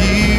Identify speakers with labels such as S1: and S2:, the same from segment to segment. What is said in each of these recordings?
S1: you.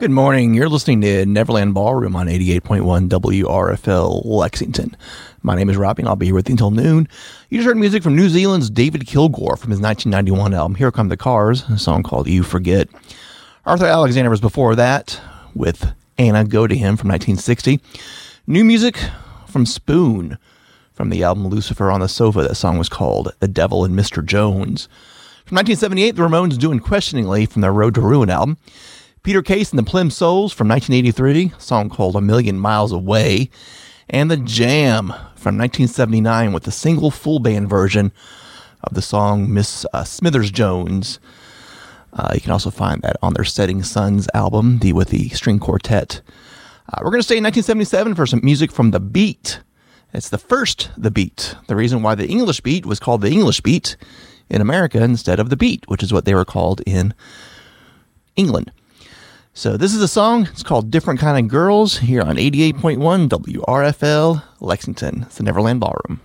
S1: Good
S2: morning. You're listening to Neverland Ballroom on 88.1 WRFL Lexington. My name is Robbie, and I'll be here with you until noon. You just heard music from New Zealand's David Kilgour from his 1991 album Here Come the Cars, a song called You Forget. Arthur Alexander was before that with Anna Go to Him from 1960. New music from Spoon from the album Lucifer on the Sofa. That song was called The Devil and Mr. Jones. From 1978, the Ramones doing Questioningly from their Road to Ruin album. Peter Case and the Plimsouls from 1983, a song called A Million Miles Away, and The Jam from 1979 with the single full band version of the song Miss uh, Smithers Jones. Uh, you can also find that on their Setting Sons album, the with the string quartet. Uh, we're going to stay in 1977 for some music from The Beat. It's the first The Beat. The reason why the English Beat was called the English Beat in America instead of The Beat, which is what they were called in England. So this is a song. It's called Different Kind of Girls here on 88.1 WRFL Lexington. It's the Neverland Ballroom.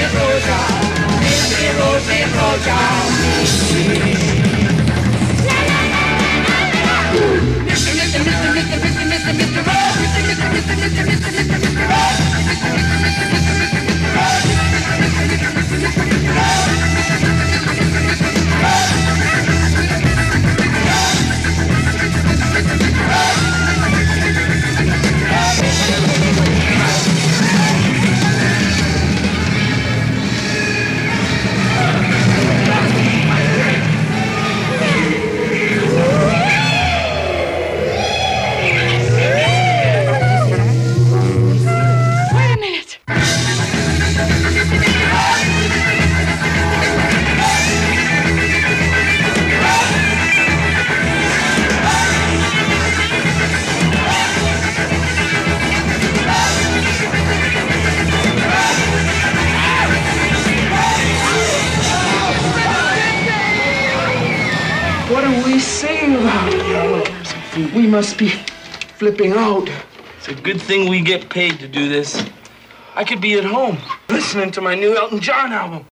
S3: Rosie Rosa, Mr. Mr. Mr. Mr. Mr. Mr. Mr. Mr. Mr. Mr.
S4: Mr. Mr. Mr.
S5: Mr. Mr. We must be flipping out.
S6: It's a good thing we get paid to do this. I could be at home listening to my new Elton John album.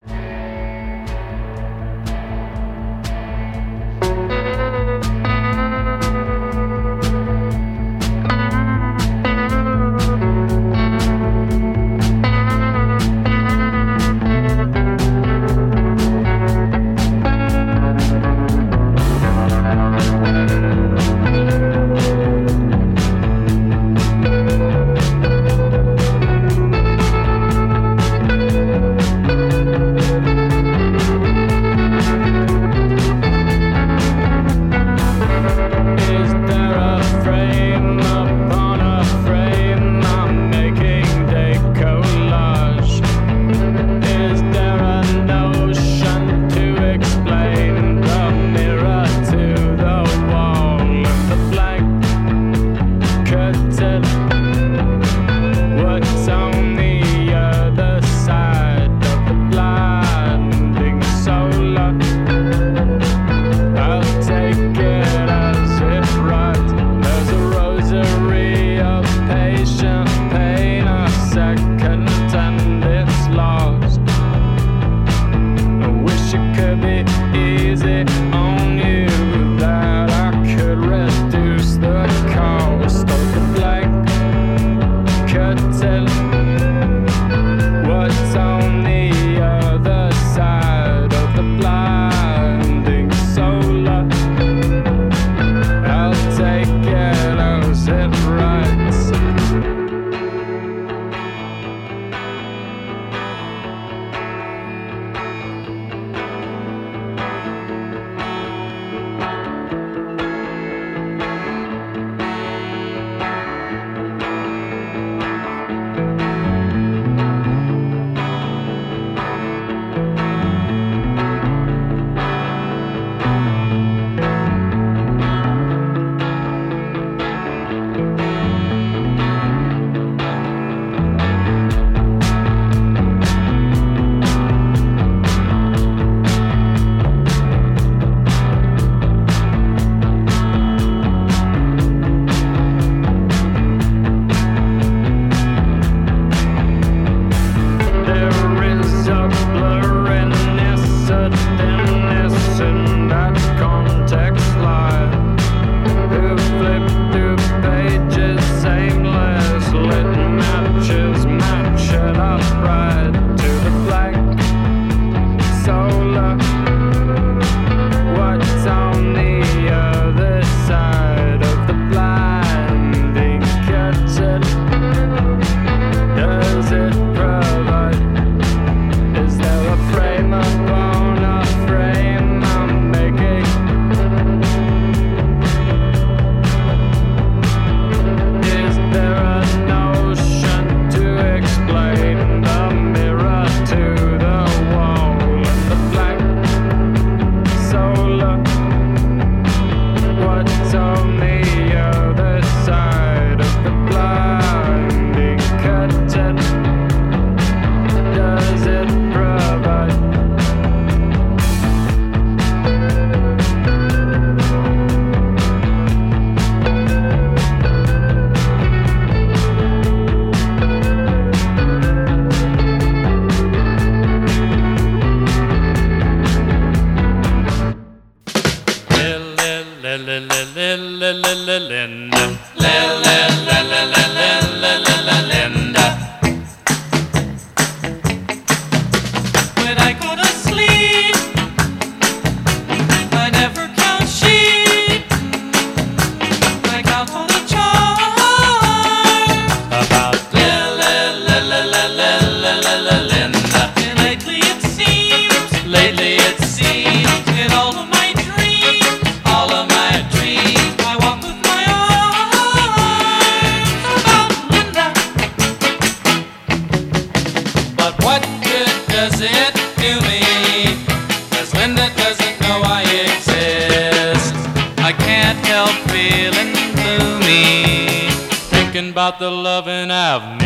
S7: Loving I've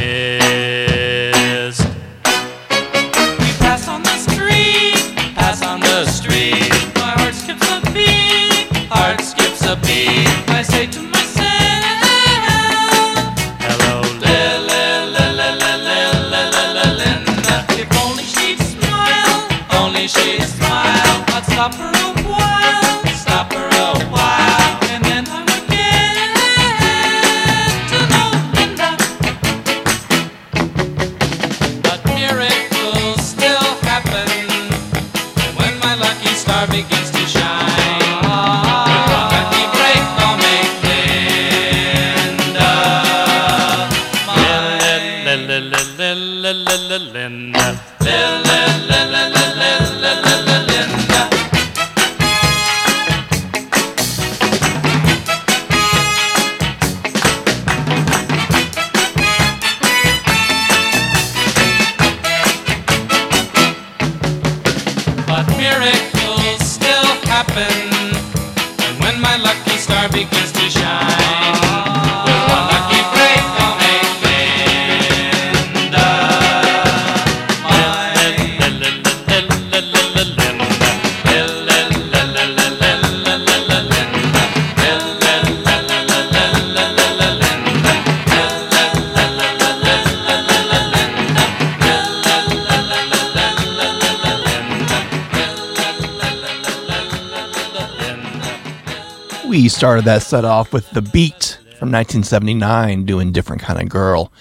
S8: started that set off with The Beat from 1979, doing Different Kind of Girl.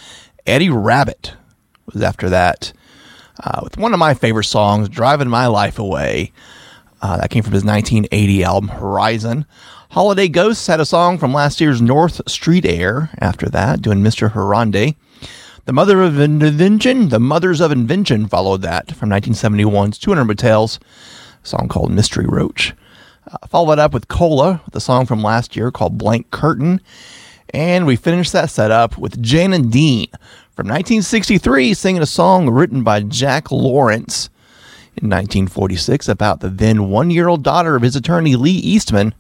S8: Eddie Rabbitt was after that uh, with one of my favorite songs, Driving My Life Away. Uh, that came from his 1980 album, Horizon. Holiday Ghosts had a song from last year's North Street Air after that, doing Mr. Harambe. The Mother of Invention, The Mothers of Invention followed that from 1971's 200 Motels, a song called Mystery Roach. Uh, followed up with Cola, the song from last year called Blank Curtain. And we finished that set up with Jan and Dean from 1963 singing a song written by Jack Lawrence in 1946 about the then one year old daughter of his attorney Lee Eastman,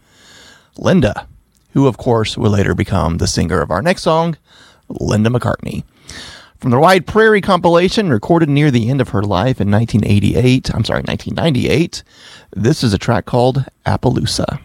S8: Linda, who of course would later become the singer of our next song, Linda McCartney. From the Wide Prairie compilation recorded near the end of her life in 1988, I'm sorry, 1998, this is a track called Appaloosa.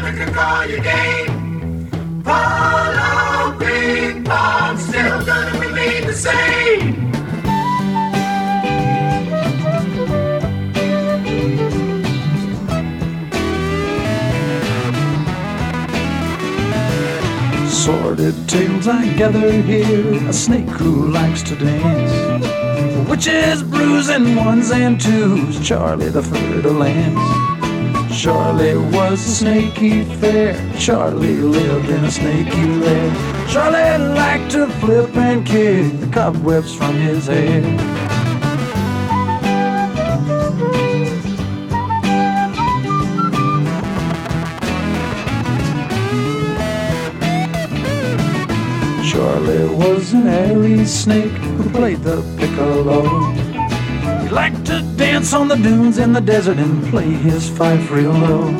S9: You gonna call
S5: your game? Polo, ping pong, still gonna remain the same.
S10: Sordid tales I gather here, a snake who likes to dance. Witches, bruising ones and twos, Charlie the Fer-de-Lance. Charlie was a snaky fair, Charlie lived in a snaky lair. Charlie liked to flip and kick the cobwebs from his hair. Charlie was an airy snake who played the piccolo. Dance on the dunes in the desert and play his fife real low.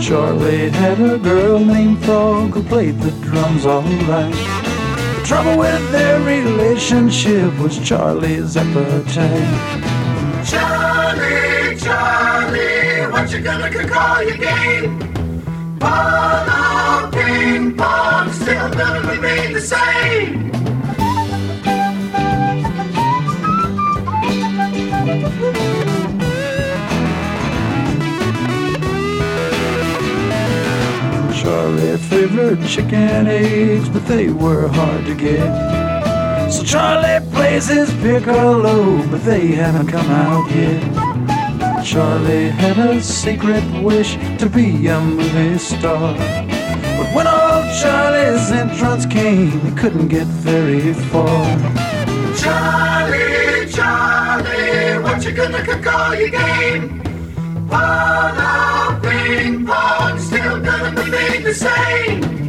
S10: Charlie had a girl named Frog who played the drums alright. The trouble with their relationship was Charlie's appetite.
S5: Charlie, Charlie, what you gonna call your game? Polo, ping pong, still gonna remain the same.
S10: Charlie favored chicken eggs, but they were hard to get. So Charlie plays his piccolo, but they haven't come out yet. Charlie had a secret wish to be a movie star. But when old Charlie's entrance came, he couldn't get very far.
S5: Charlie, What gonna call your game? Polo, ping pong, still gonna remain the same.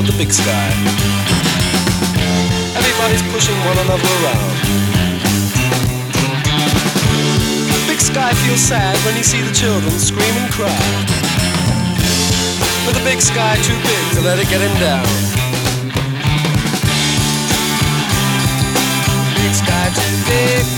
S11: Up the big sky. Everybody's pushing one another around. The big sky feels sad when you see the children scream and cry. But the big sky too big to let it get him down. Big sky too big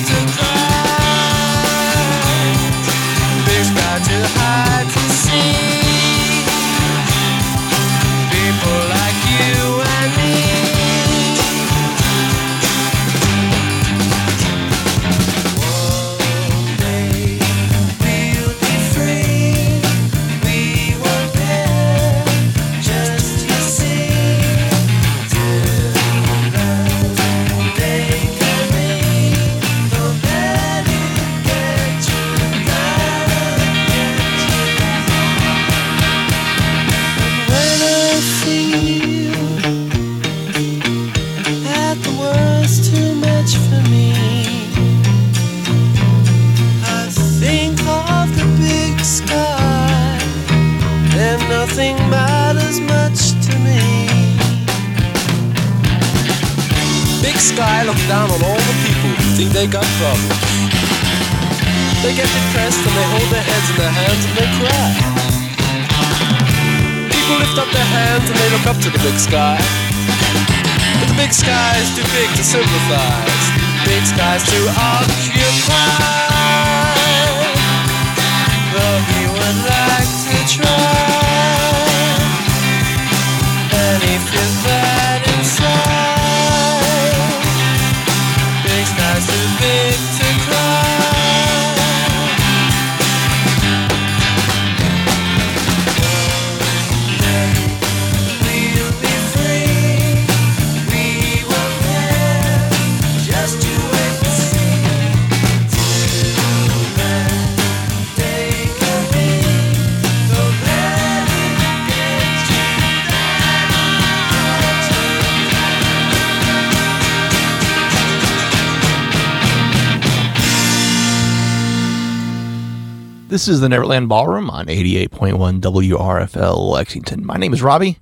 S8: This is the Neverland Ballroom on 88.1 WRFL Lexington. My name is Robbie,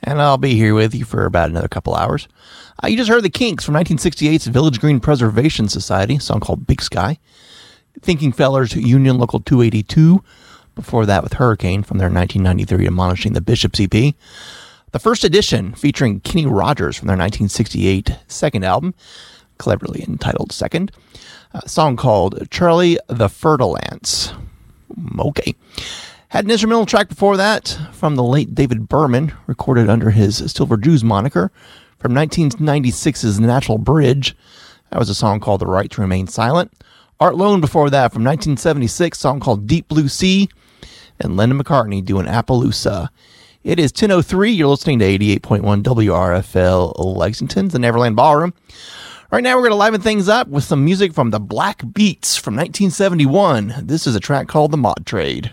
S8: and I'll be here with you for about another couple hours. Uh, you just heard the Kinks from 1968's Village Green Preservation Society, song called Big Sky. Thinking Fellers Union Local 282. Before that, with Hurricane from their 1993 Admonishing the Bishops EP. The first edition featuring Kenny Rogers from their 1968 second album, cleverly entitled Second. A song called Charlie the Fertile Ants. Okay. Had an instrumental track before that from the late David Berman, recorded under his Silver Jews moniker from 1996's Natural Bridge. That was a song called The Right to Remain Silent. Art Lone before that from 1976, song called Deep Blue Sea. And Lennon McCartney doing Appaloosa. It is 10.03. You're listening to 88.1 WRFL Lexington, the Neverland Ballroom. Right now, we're going to liven things up with some music from the Black Beats from 1971. This is a track called The Mod Trade.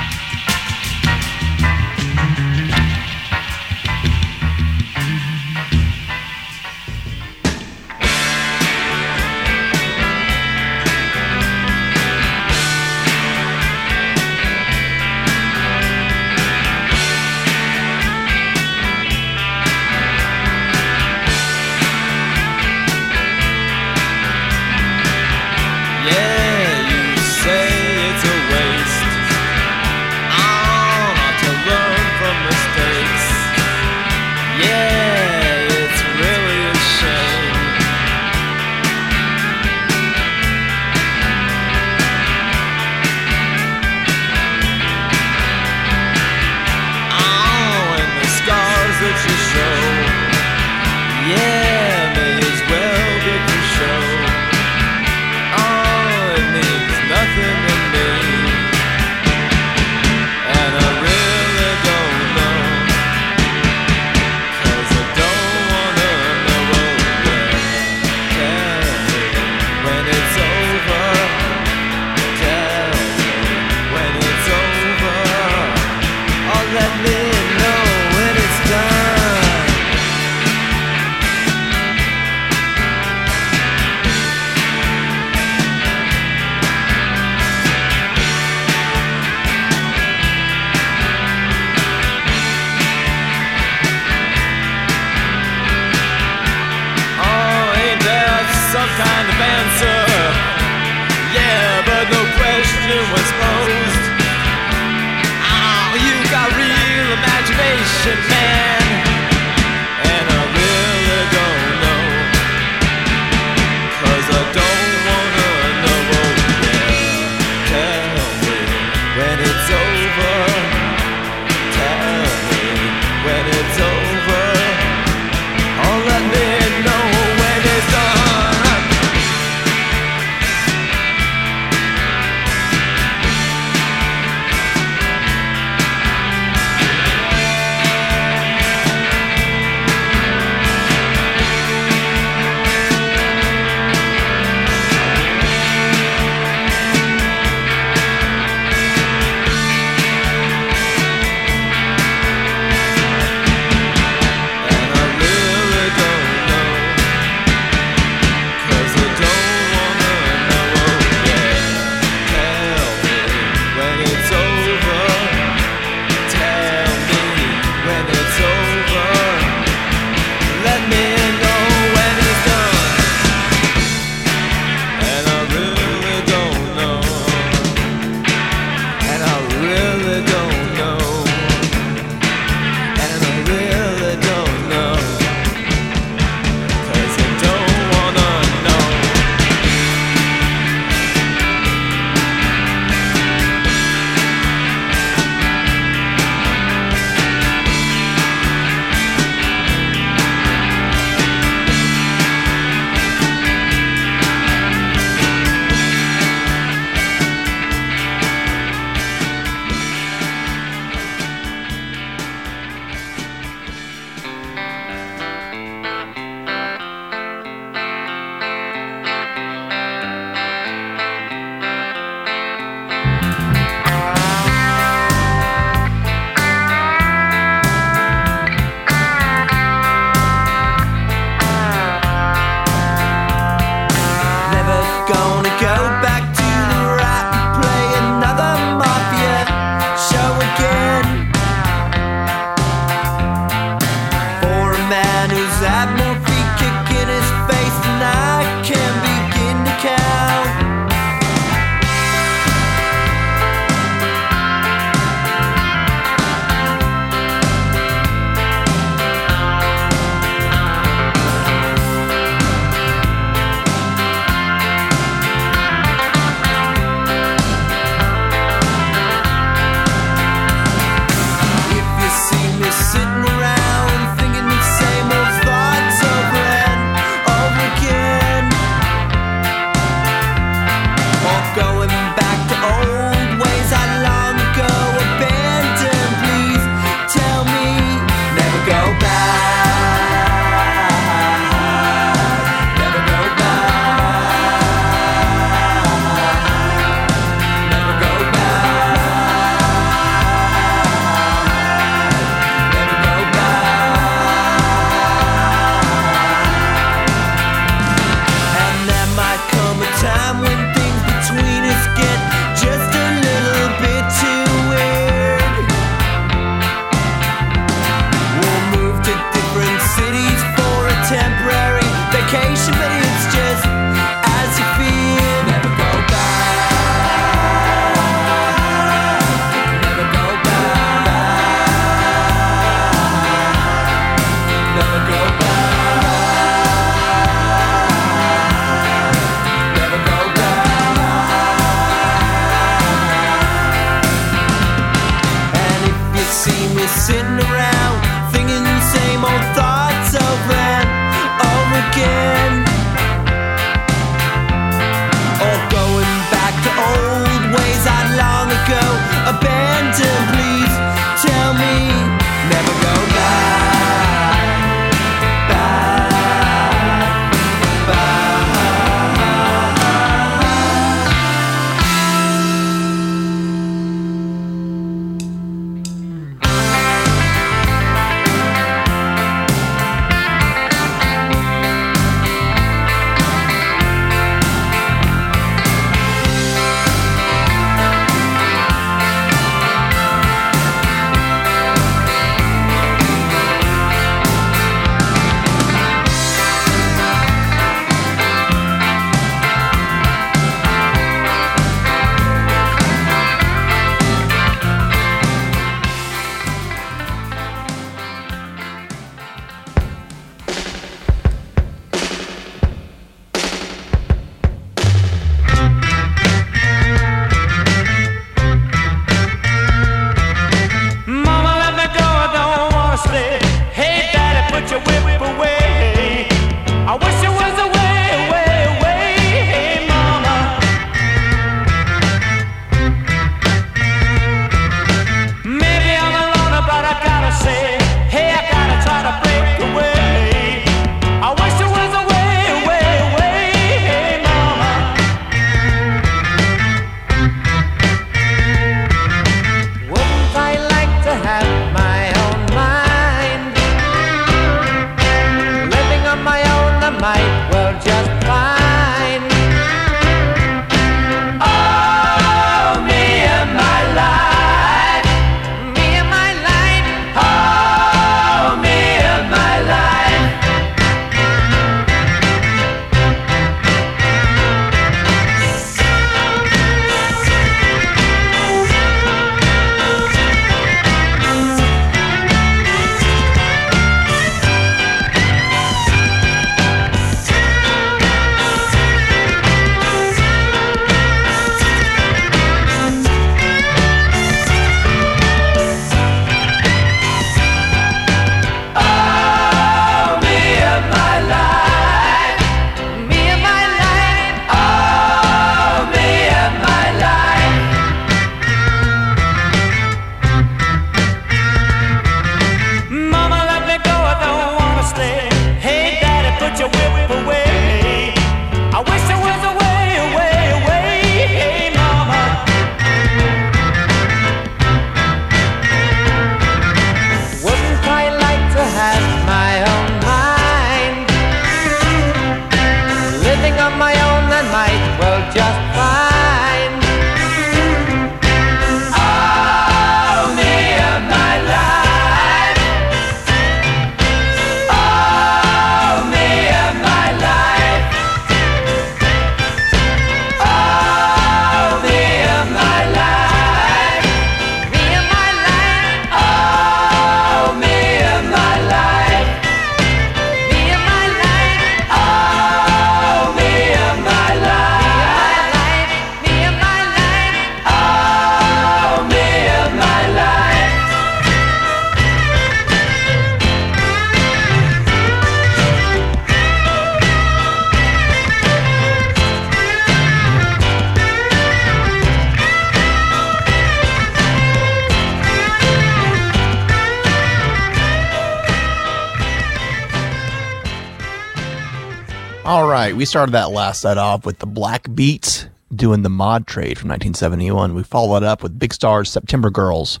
S8: Started that last set off with the Black Beats doing the Mod Trade from 1971. We followed up with Big Star's September Gurls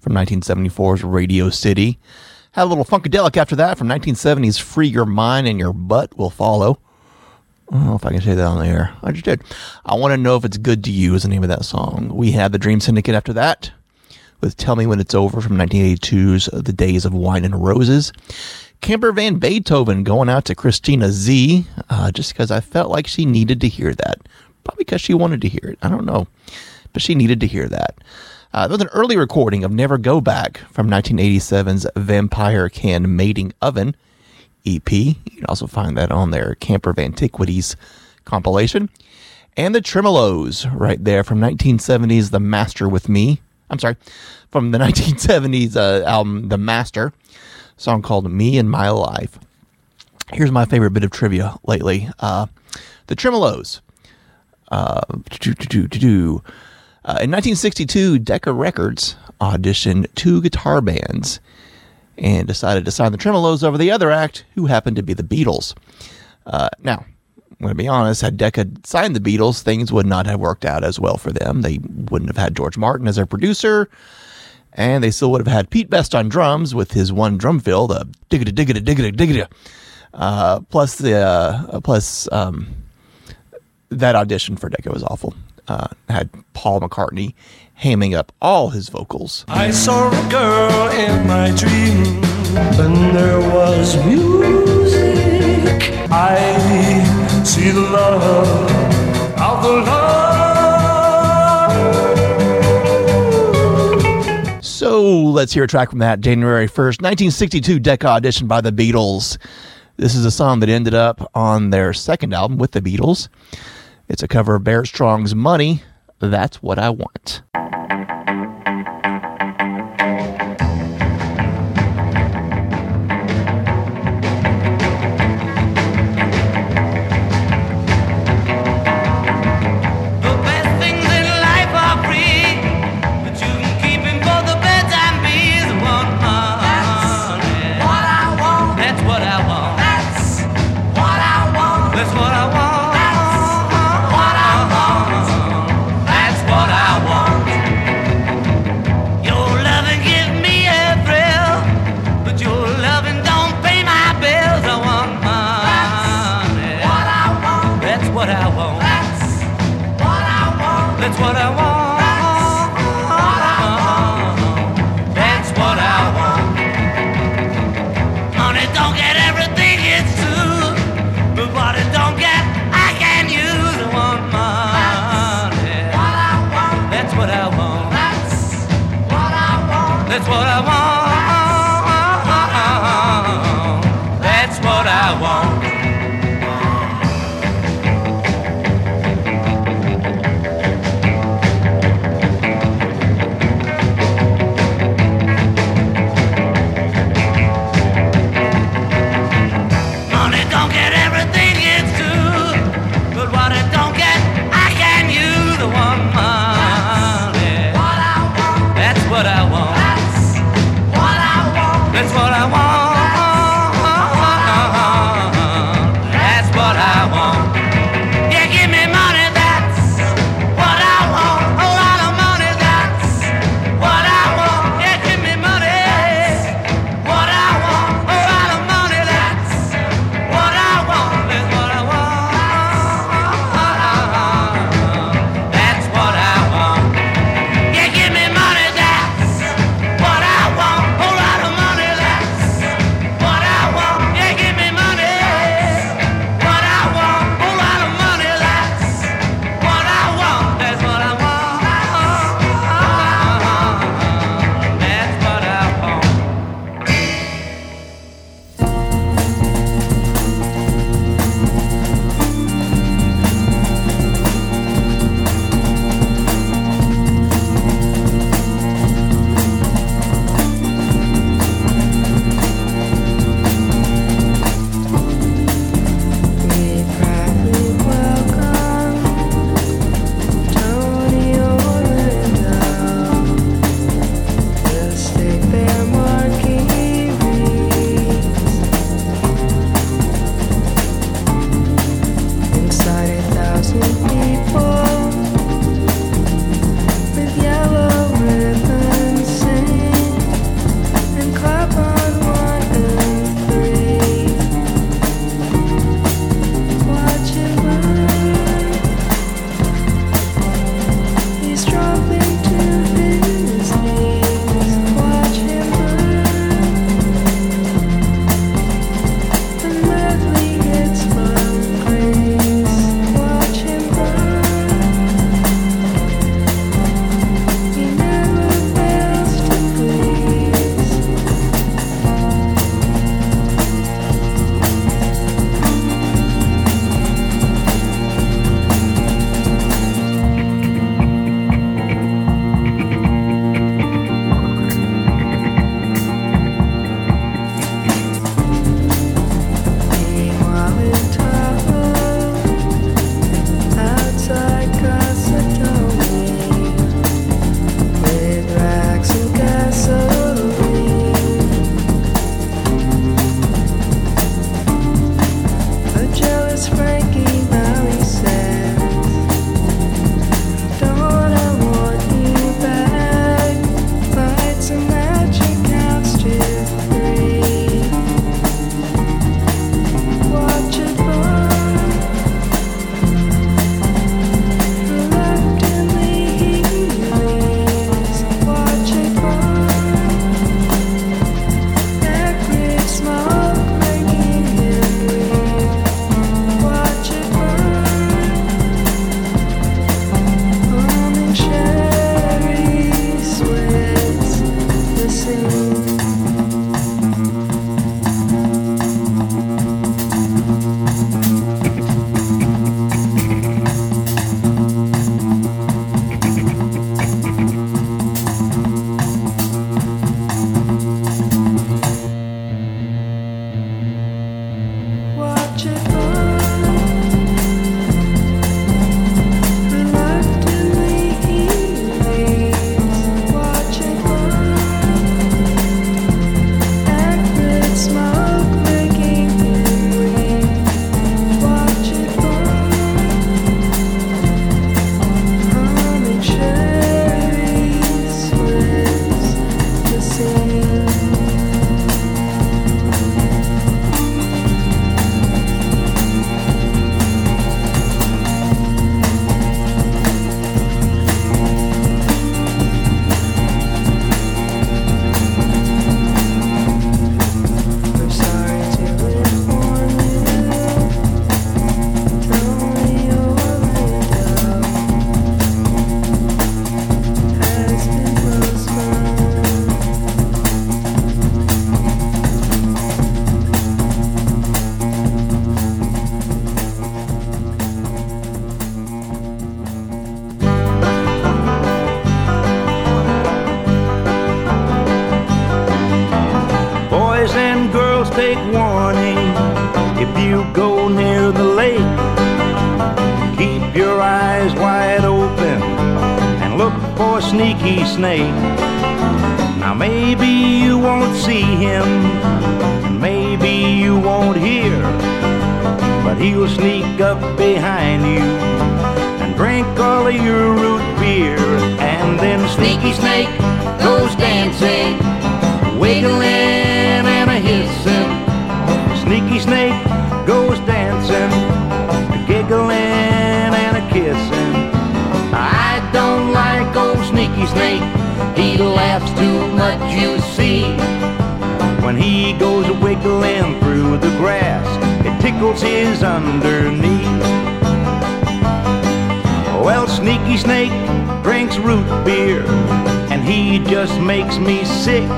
S8: from 1974's Radio City. Had a little Funkadelic after that from 1970's Free Your Mind and Your Butt Will Follow. I don't know if I can say that on the air. I just did. I want to know if it's good to you is the name of that song. We had the Dream Syndicate after that with Tell Me When It's Over from 1982's The Days of Wine and Roses. Camper Van Beethoven going out to Christina Z, uh, just because I felt like she needed to hear that. Probably because she wanted to hear it. I don't know. But she needed to hear that. Uh, there was an early recording of Never Go Back from 1987's Vampire Can Mating Oven EP. You can also find that on their Camper Antiquities compilation. And the Tremeloes right there from 1970's The Master with Me. I'm sorry, from the 1970s uh, album The Master, song called Me and My Life. Here's my favorite bit of trivia lately. Uh, the Tremeloes. Uh. Uh, in 1962, Decca Records auditioned two guitar bands and decided to sign the Tremeloes over the other act, who happened to be the Beatles. Uh, now, I'm going to be honest, had Decca signed the Beatles, things would not have worked out as well for them. They wouldn't have had George Martin as their producer, and they still would have had Pete Best on drums with his one drum fill, the diggity diggity diggity diggity. Uh, plus the uh, plus um, that audition for Decca was awful. Uh, had Paul McCartney hamming up all his vocals.
S12: I saw a girl in my dream, and there was music. I see the love of the love.
S8: So let's hear a track from that January 1st, 1962 Decca audition by the Beatles. This is a song that ended up on their second album with the Beatles. It's a cover of Barrett Strong's Money. That's what I want.
S7: What I want. take warning if you go near the lake. Keep your eyes wide open and look for a
S13: sneaky snake. Now maybe you won't see him, and maybe you won't hear, but he'll sneak up behind you and drink all of your root beer, and then sneaky snake goes dancing, wiggling. Laughs too much, you see. When he goes wiggling through the grass, it tickles his underneath. Well, Sneaky Snake drinks root beer, and he just makes me sick.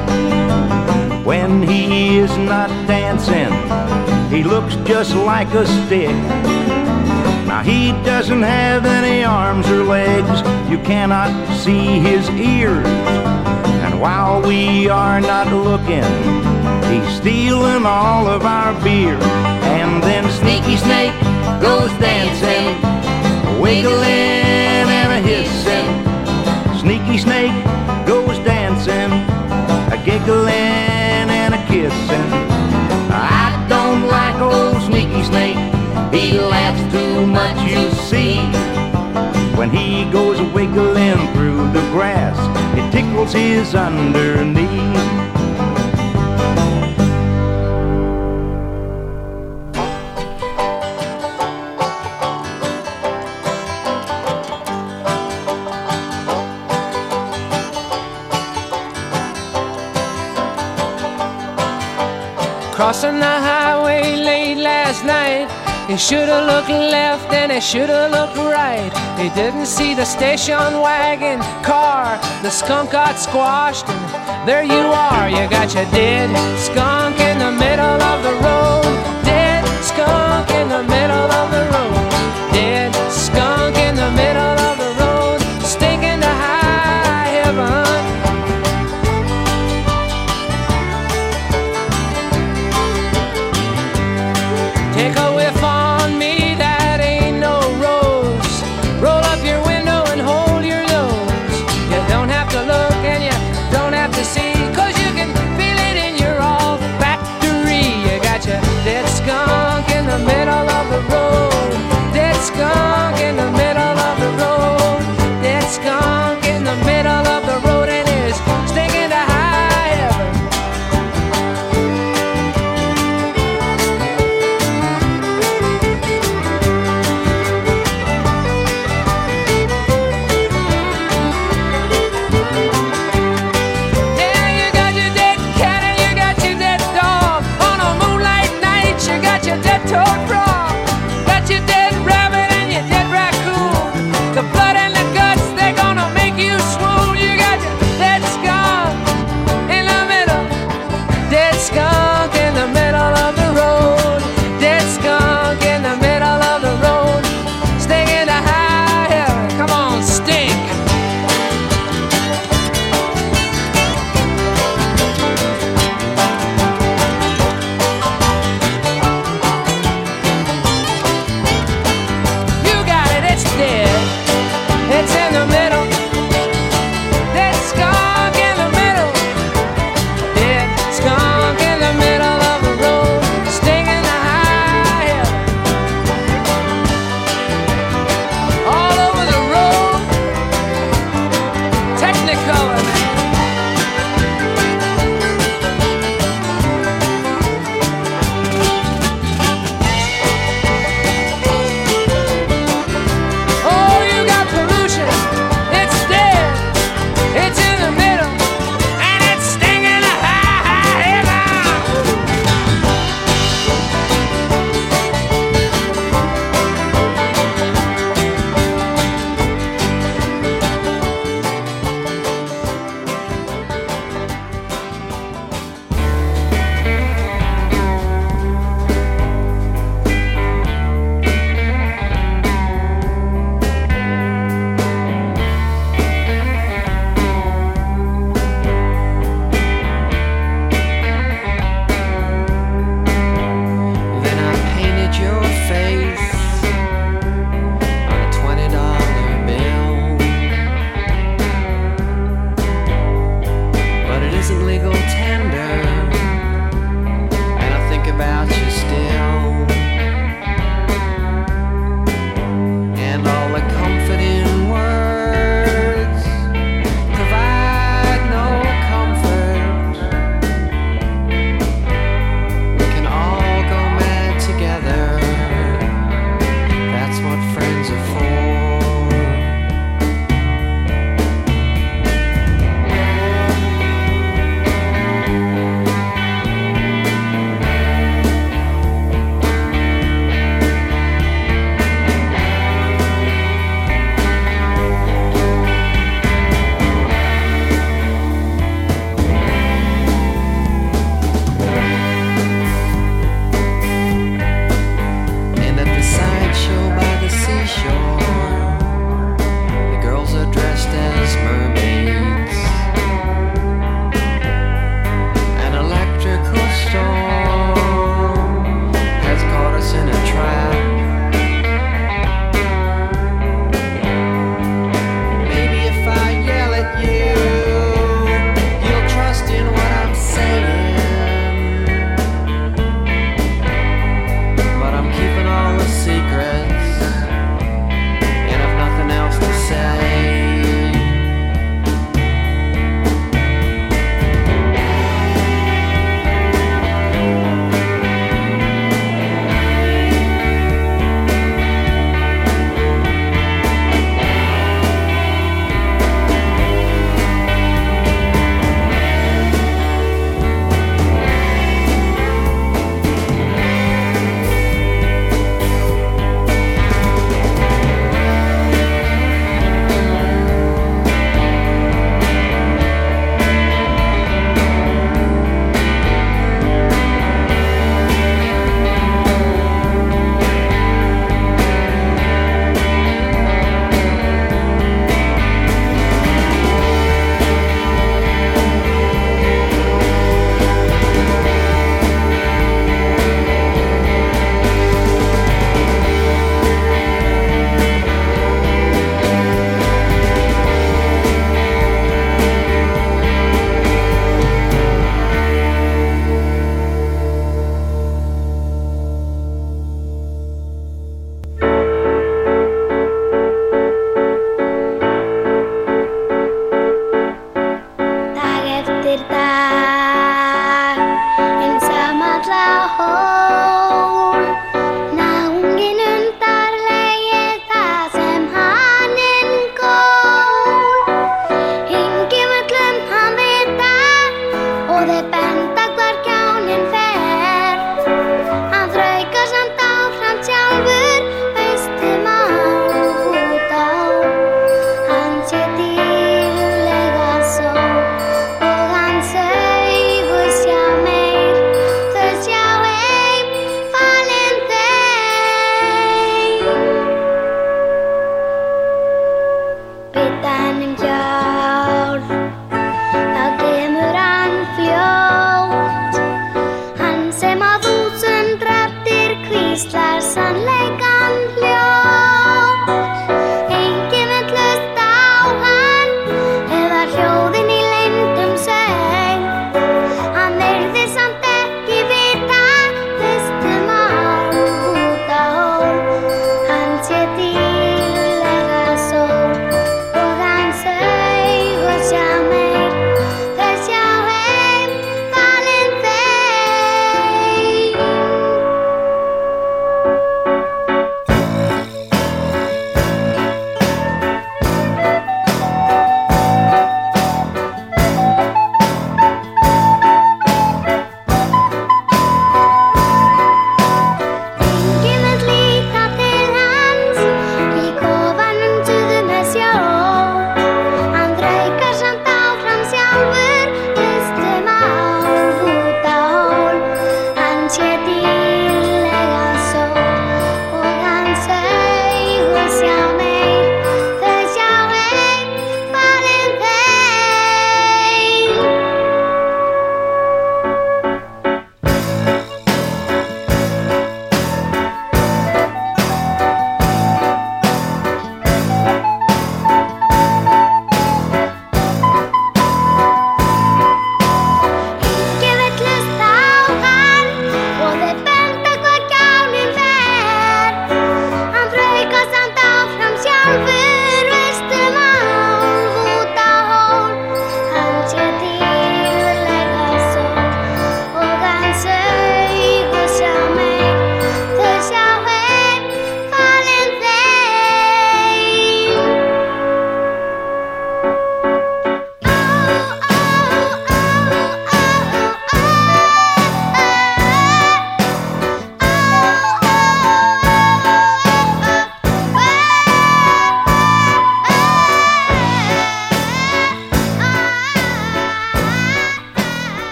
S13: When he is not dancing, he looks just like a stick. He doesn't have any arms or legs, you cannot see his ears. And while we are not looking, he's stealing all of our beer. And then Sneaky Snake goes dancing, wiggling and a hissing. Sneaky Snake goes dancing, a giggling and a kissing. He laughs too much, you see. When he goes wiggling through the grass, it tickles his underneath.
S3: Crossing He should have looked left and he should have looked right. He didn't see the station wagon car. The skunk got squashed, and there you are. You got your dead skunk in the middle of the road.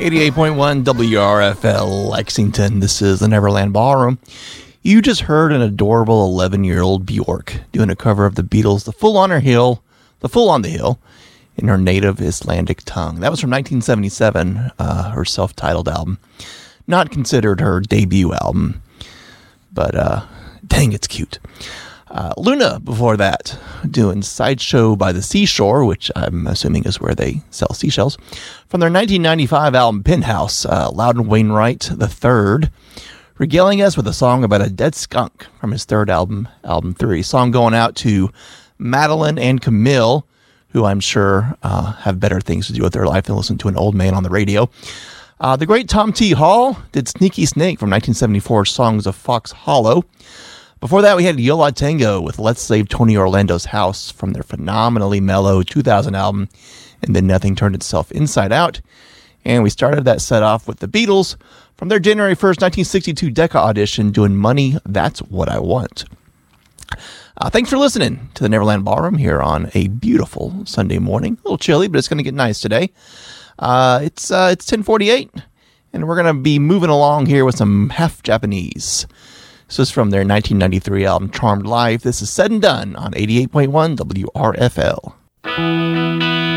S8: 88.1 WRFL Lexington. This is the Neverland Ballroom. You just heard an adorable 11 year old Bjork doing a cover of the Beatles' The Fool on Her Hill, The Fool on the Hill, in her native Icelandic tongue. That was from 1977, uh, her self titled album. Not considered her debut album, but uh, dang, it's cute. Uh, Luna before that, doing Sideshow by the Seashore, which I'm assuming is where they sell seashells. From their 1995 album Penthouse, uh, Loudon Wainwright III, regaling us with a song about a dead skunk from his third album, Album 3. Song going out to Madeline and Camille, who I'm sure uh, have better things to do with their life than listen to an old man on the radio. Uh, the great Tom T. Hall did Sneaky Snake from 1974 Songs of Fox Hollow. Before that, we had Yo La Tengo with Let's Save Tony Orlando's House from their phenomenally mellow 2000 album, and then Nothing Turned Itself Inside Out. And we started that set off with the Beatles from their January 1st, 1962 Decca audition doing Money, That's What I Want. Uh, thanks for listening to the Neverland Ballroom here on a beautiful Sunday morning. A little chilly, but it's going to get nice today. Uh, it's uh, it's 1048, and we're going to be moving along here with some Half Japanese. This is from their 1993 album Charmed Life. This is said and done on 88.1 WRFL.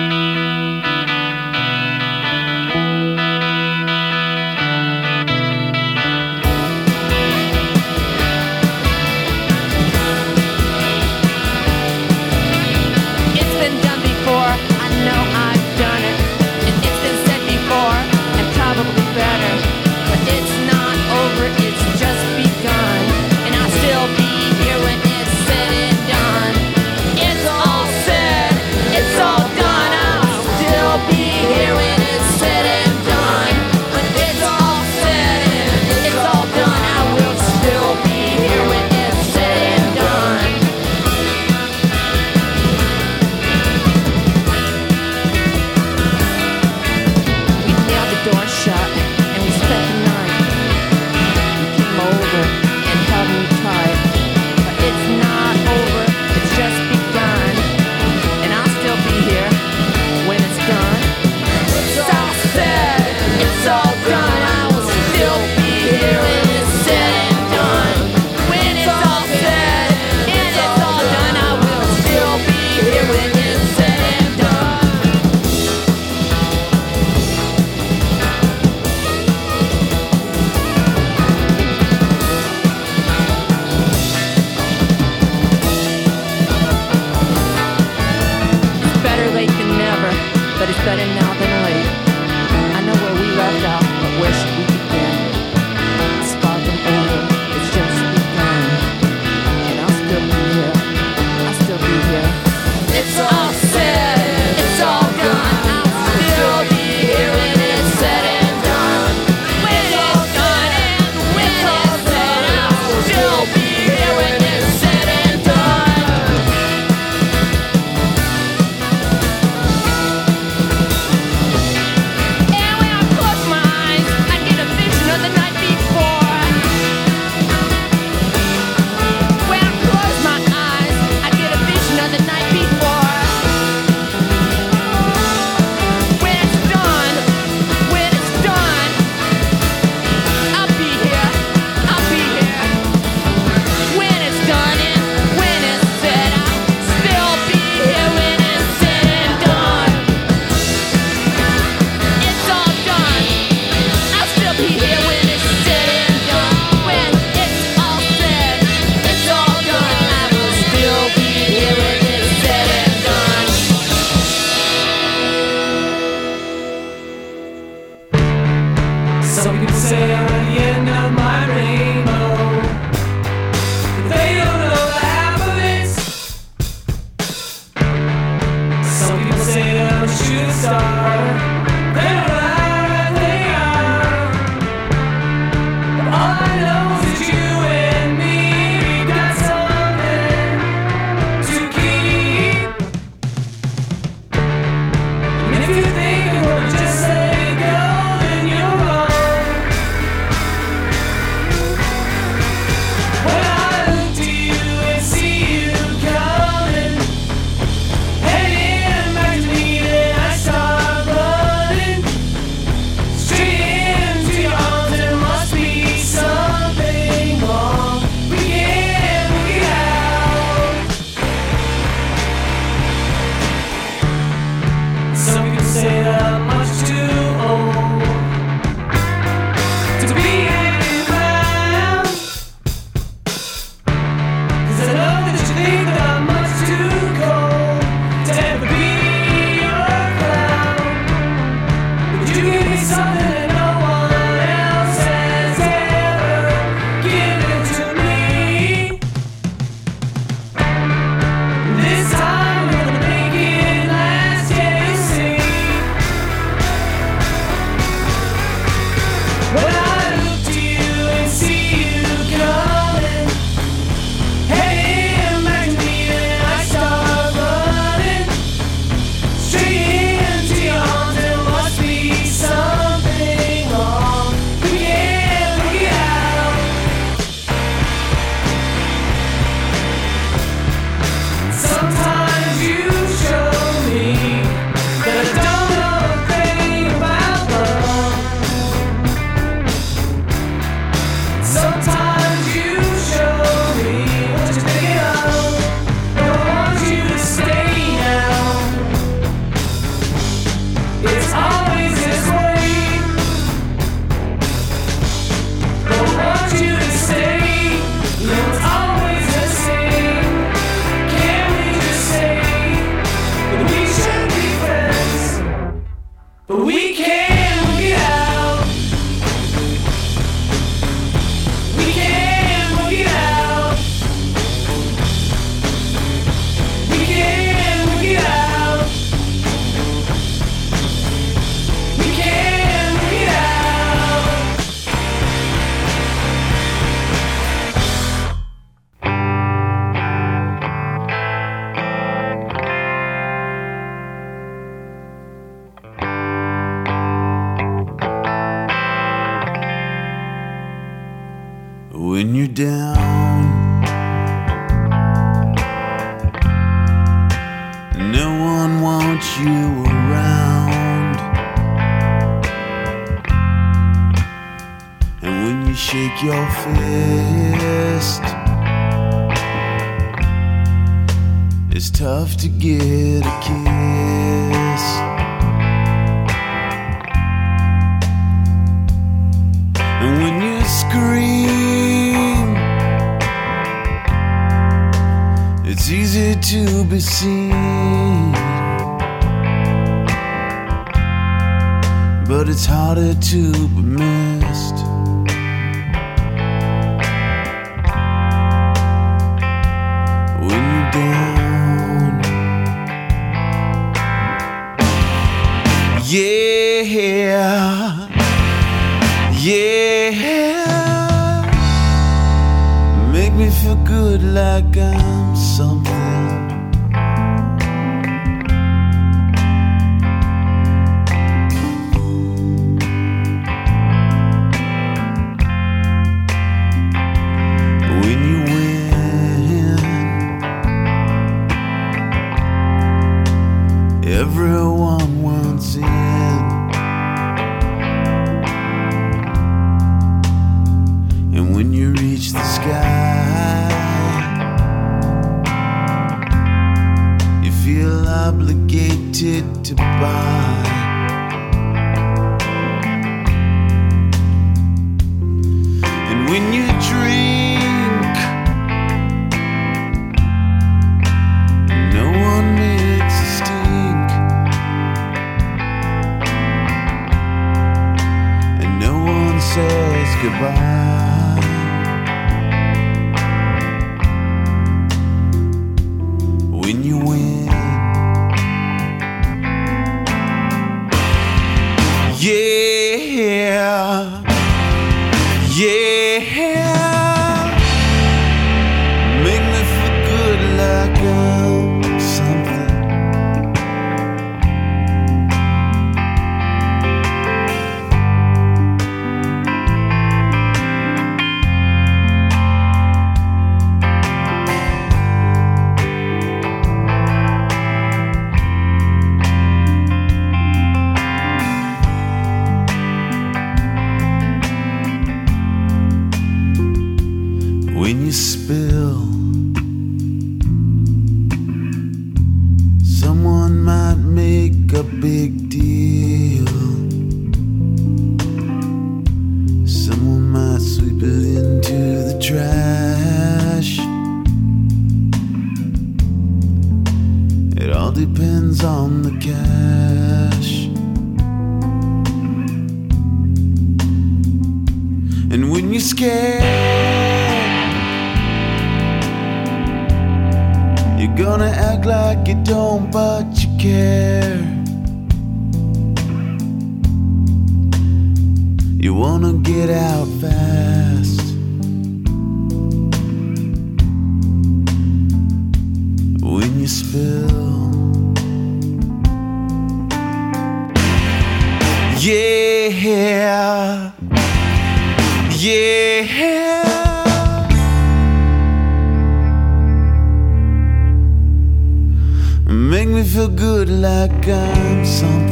S14: Like I'm something.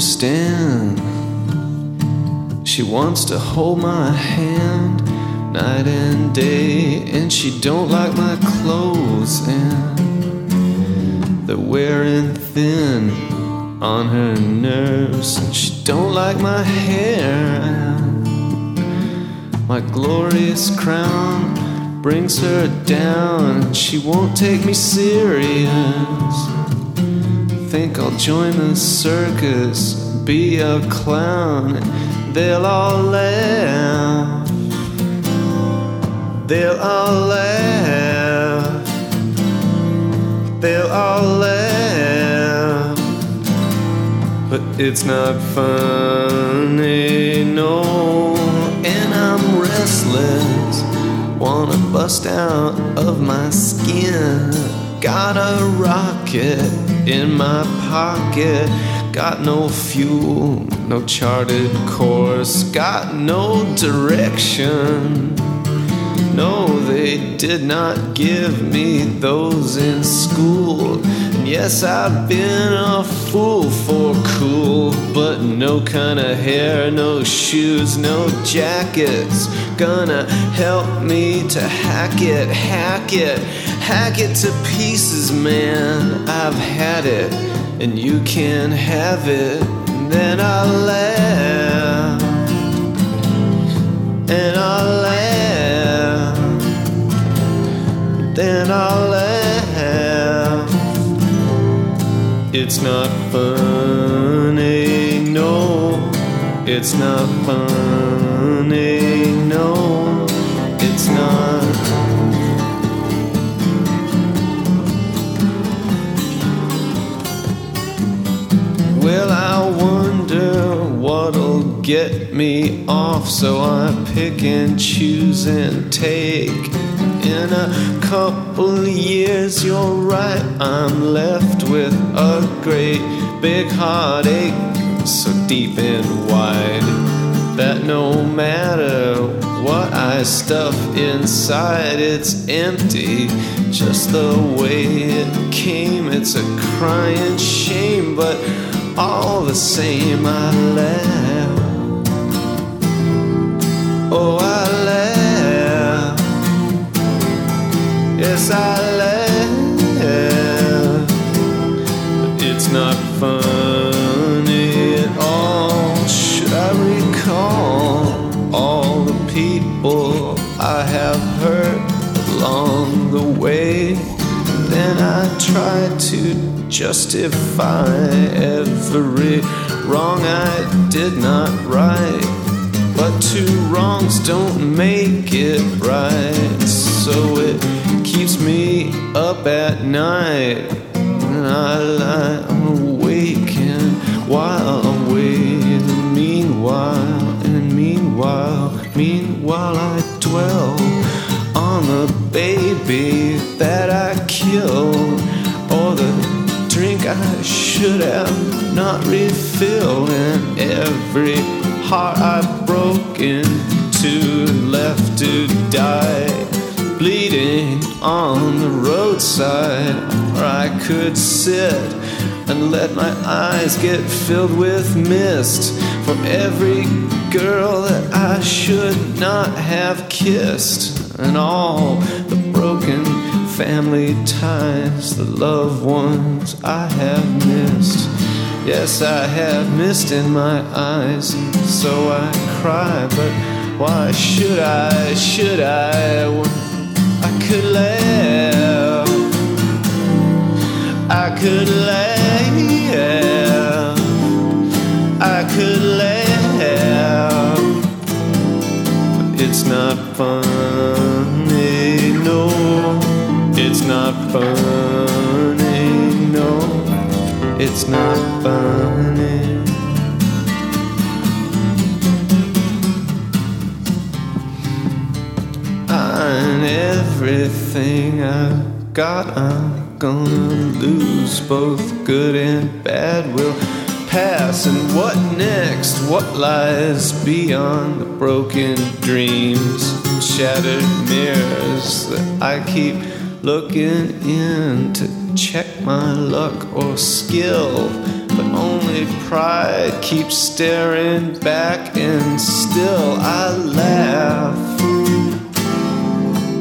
S15: Understand. She wants to hold my hand night and day, and she don't like my clothes, and they're wearing thin on her nerves, and she don't like my hair. My glorious crown brings her down, and she won't take me serious. I'll join the circus, be a clown, they'll all laugh. They'll all laugh. They'll all laugh. But it's not funny, no. And I'm restless. Wanna bust out of my skin. Got a rocket in my pocket. Got no fuel, no charted course. Got no direction. No, they did not give me those in school. And yes, I've been a fool for cool, but no kind of hair, no shoes, no jackets. Gonna help me to hack it, hack it, hack it to pieces, man. I've had it, and you can have it. And Then I'll laugh, and I'll laugh then I'll laugh. It's not funny, no. It's not funny, no. It's not. Well, I wonder what'll get me off, so I pick and choose and take. In a couple years, you're right, I'm left with a great big heartache, so deep and wide that no matter what I stuff inside, it's empty. Just the way it came, it's a crying shame, but all the same, I laugh. Oh, I laugh. Yes, I laugh. But it's not funny at all. Should I recall all the people I have hurt along the way? Then I to justify every wrong I did not right. But two wrongs don't make it right. So it keeps me up at night. And I lie, awake, and while I'm waiting, meanwhile, and meanwhile, meanwhile, I dwell on the baby that I killed, or the drink I should have not refilled, and every heart I've broken to left to die, bleeding on the roadside, or I could sit and let my eyes get filled with mist for every girl that I should not have kissed, and all the broken family ties, the loved ones I have missed. Yes, I have mist in my eyes, so I cry, but why should I, should I? I could laugh, I could laugh, I could laugh. but It's not funny, not funny, no, it's not funny. And everything I've got, I'm gonna lose. Both good and bad will pass. And what next? What lies beyond the broken dreams, shattered mirrors that I keep looking in to check my luck or skill? but only pride keeps staring back, and still I laugh.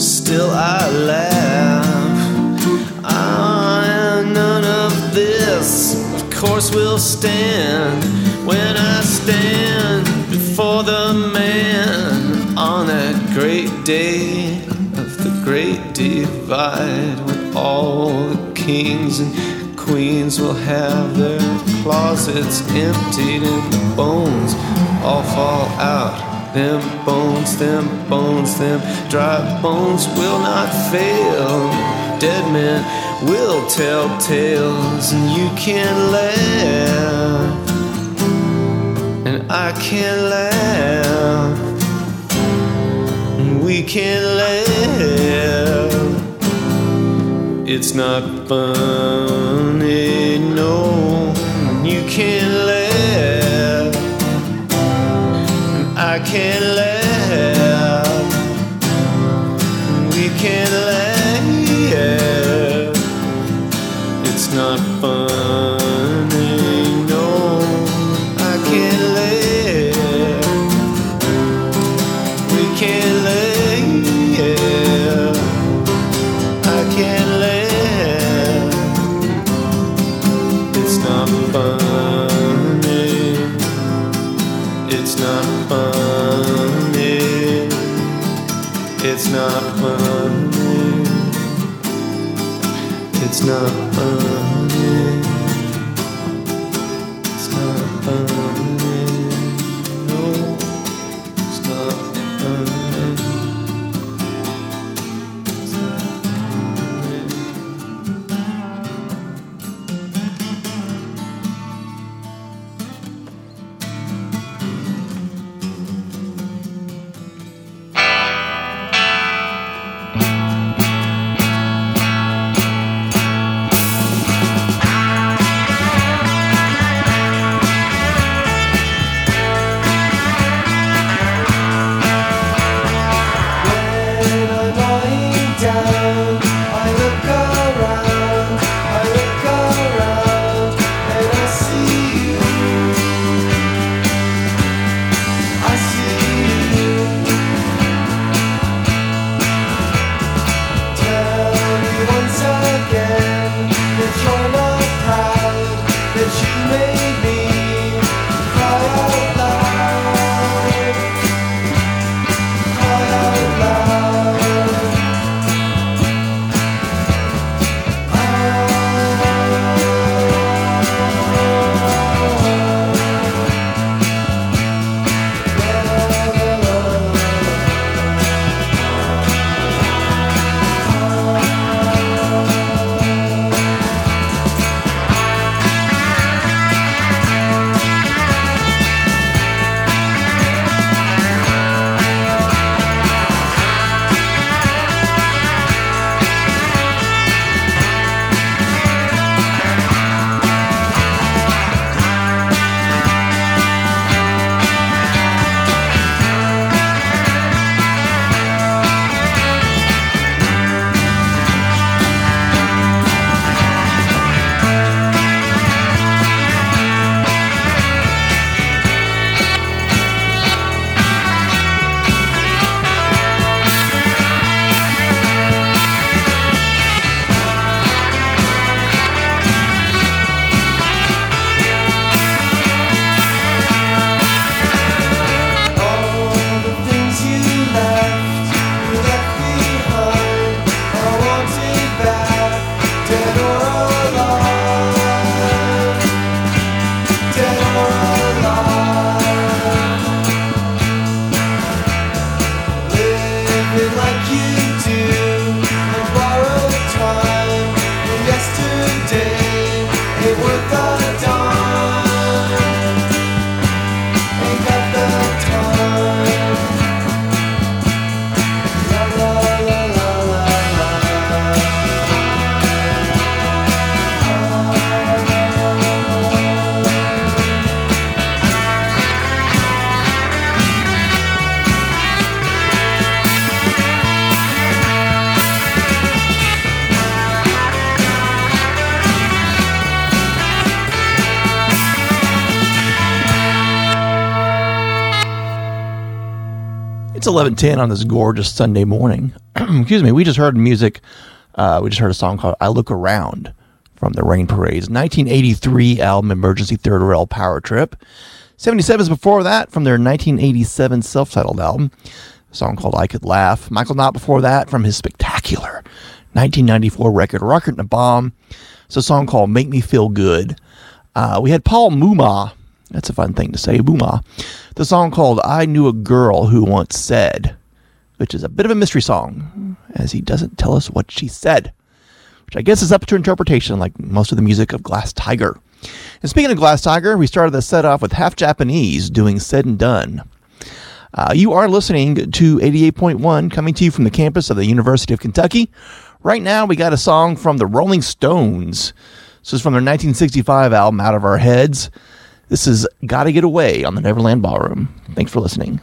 S15: Still I laugh. Ah, none of this, of course, will stand when I stand before the man on that great day great divide when all the kings and queens will have their closets emptied and the bones all fall out. Them bones, them bones, them dry bones will not fail. Dead men will tell tales, and you can laugh, and I can laugh, we can laugh. It's not funny, no, you can laugh, and I can laugh, and we can't laugh.
S8: 1110 on this gorgeous Sunday morning. Excuse me. We just heard music. Uh, we just heard a song called I Look Around from the Rain Parade's 1983 album Emergency Third Rail Power Trip. 77 is before that from their 1987 self titled album, a song called I Could Laugh. Michael Knott before that from his spectacular 1994 record Rocket and a Bomb. It's a song called Make Me Feel Good. Uh, we had Paul Muma. That's a fun thing to say, Muma. The song called I Knew a Girl Who Once Said, which is a bit of a mystery song, as he doesn't tell us what she said, which I guess is up to interpretation, like most of the music of Glass Tiger. And speaking of Glass Tiger, we started the set off with Half Japanese doing Said and Done. Uh, you are listening to 88.1 coming to you from the campus of the University of Kentucky. Right now, we got a song from the Rolling Stones. This is from their 1965 album, Out of Our Heads. This is Gotta Get Away on the Neverland Ballroom. Thanks for listening.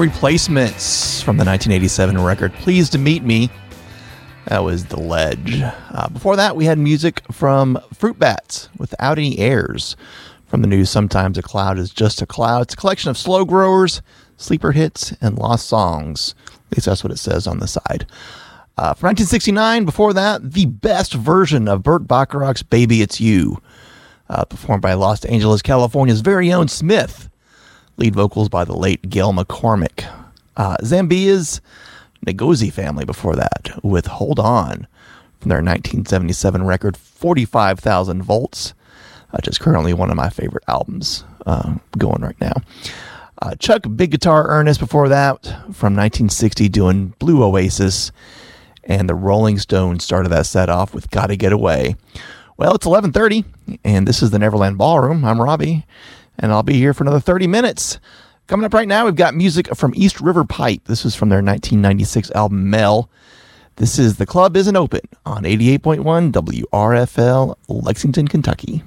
S8: Replacements from the 1987 record Pleased to Meet Me. That was The Ledge. Uh, before that, we had music from Fruit Bats without any airs from the news, Sometimes a Cloud is Just a Cloud. It's a collection of slow growers, sleeper hits, and lost songs. At least that's what it says on the side. Uh, from 1969, before that, the best version of Burt Bacharach's Baby It's You, uh, performed by Los Angeles, California's very own Smith. Lead vocals by the late Gayle McCormick. Uh, Zambia's Ngozi family before that with Hold On from their 1977 record 45,000 Volts, which is currently one of my favorite albums uh, going right now. Uh, Chuck Big Guitar Ernest before that from 1960 doing Blue Oasis. And the Rolling Stones started that set off with Gotta Get Away. Well, it's 11:30 and this is the Neverland Ballroom. I'm Robbie and I'll be here for another 30 minutes. Coming up right now, we've got music from East River Pipe. This is from their 1996 album Mel. This is The Club Isn't Open on 88.1 WRFL, Lexington, Kentucky.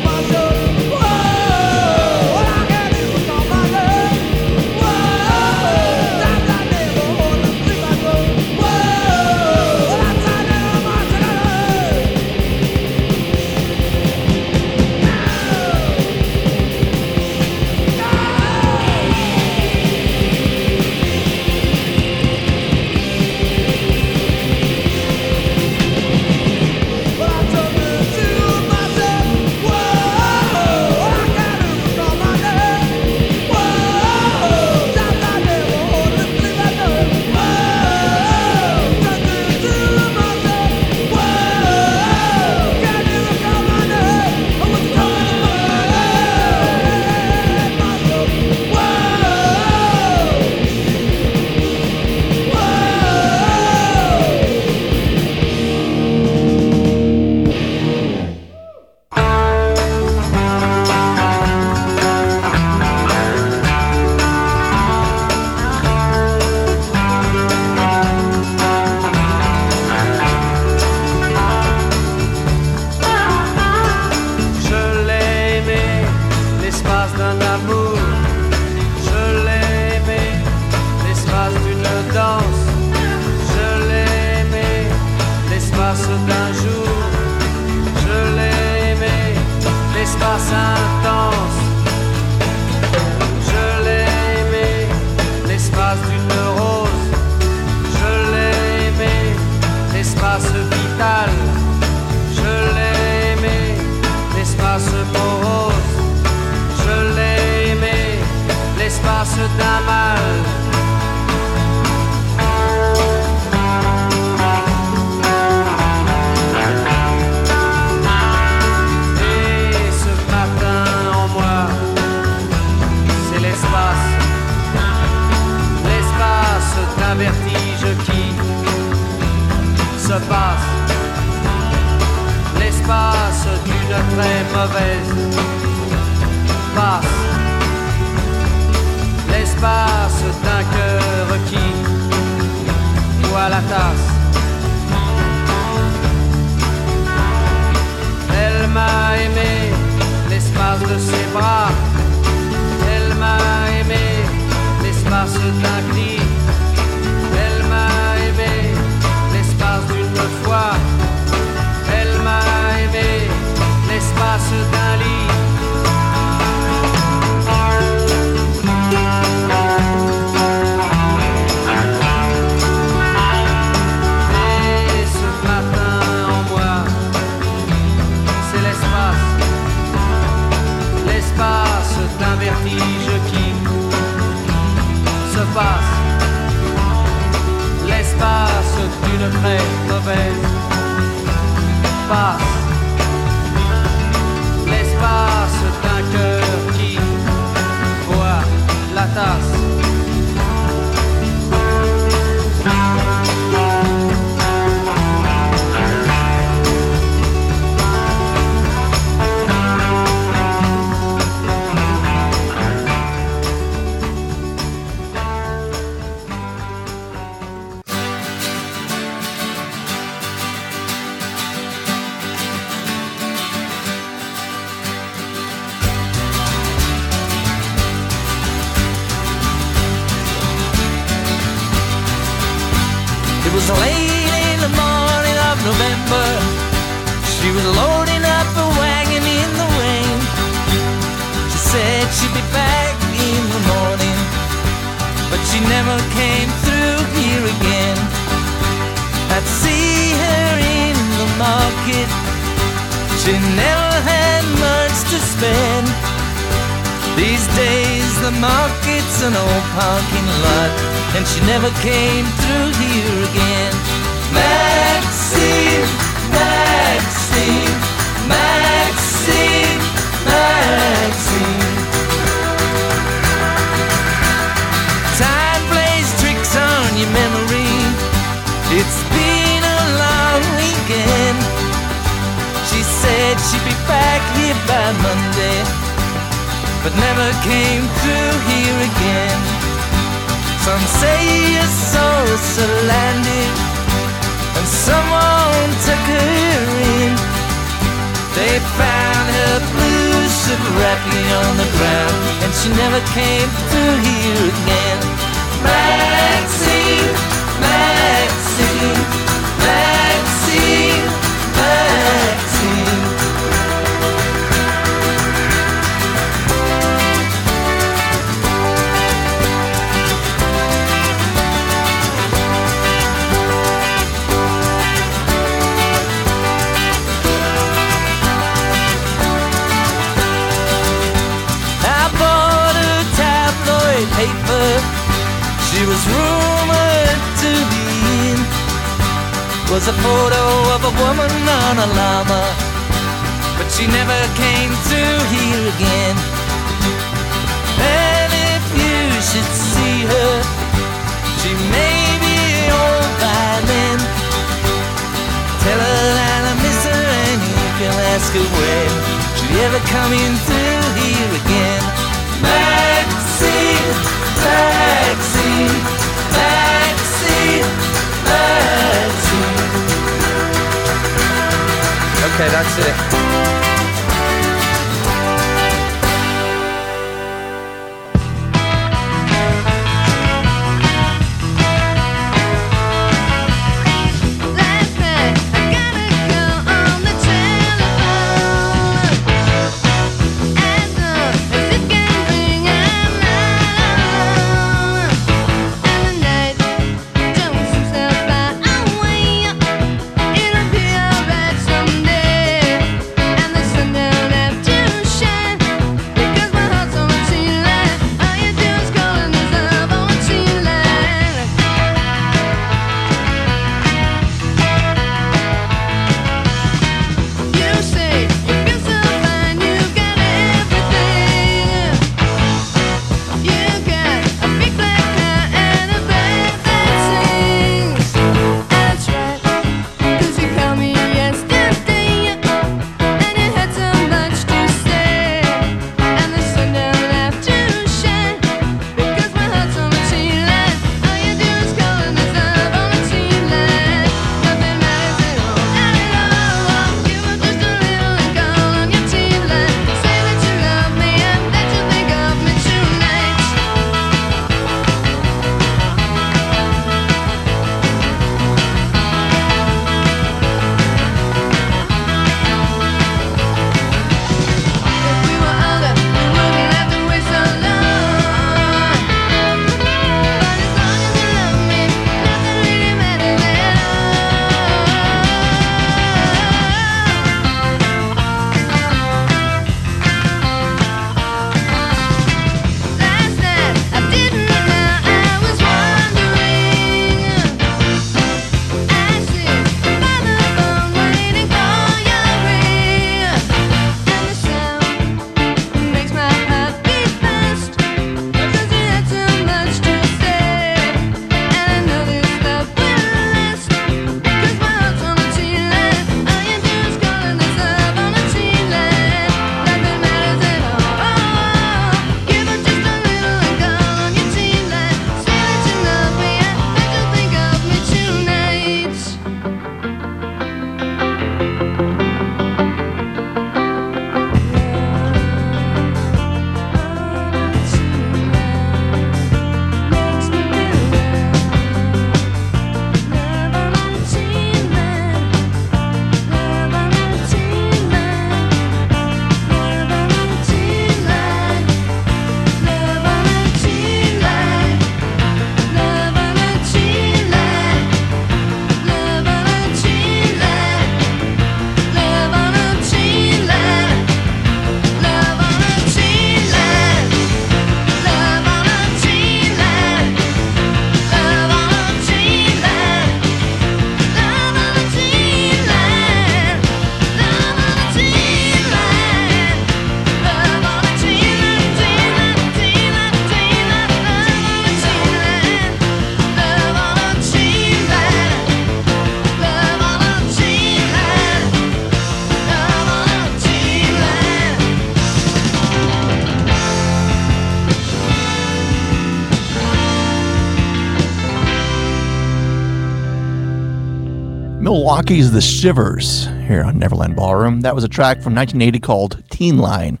S8: Milwaukee's The Shivers here on Neverland Ballroom. That was a track from 1980 called Teen Line.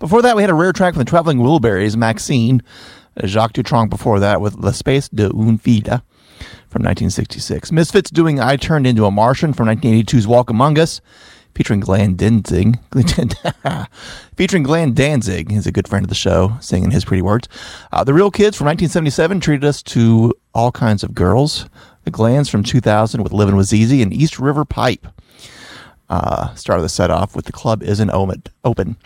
S8: Before that, we had a rare track from the Traveling Wilburys, Maxine. Uh, Jacques Dutronc before that with L'Espace de une Vida from 1966. Misfits doing I Turned Into a Martian from 1982's Walk Among Us, featuring Glenn Danzig. featuring Glenn Danzig, he's a good friend of the show, singing his pretty words. Uh, the Real Kids from 1977 treated us to all kinds of girls. The Glands from 2000 with Living Was Easy and East River Pipe. Uh, started the set off with The Club Isn't Open.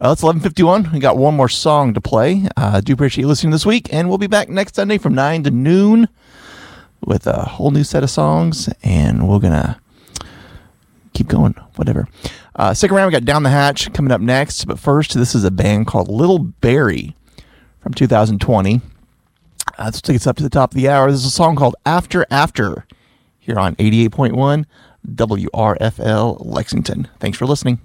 S8: Uh, it's 11.51. We got one more song to play. Uh, do appreciate you listening this week, and we'll be back next Sunday from 9 to noon with a whole new set of songs, and we're going to keep going, whatever. Uh, stick around. We got Down the Hatch coming up next, but first, this is a band called Little Barrie from 2020. Uh, let's take us up to the top of the hour. This is a song called After After here on 88.1 WRFL Lexington. Thanks for listening.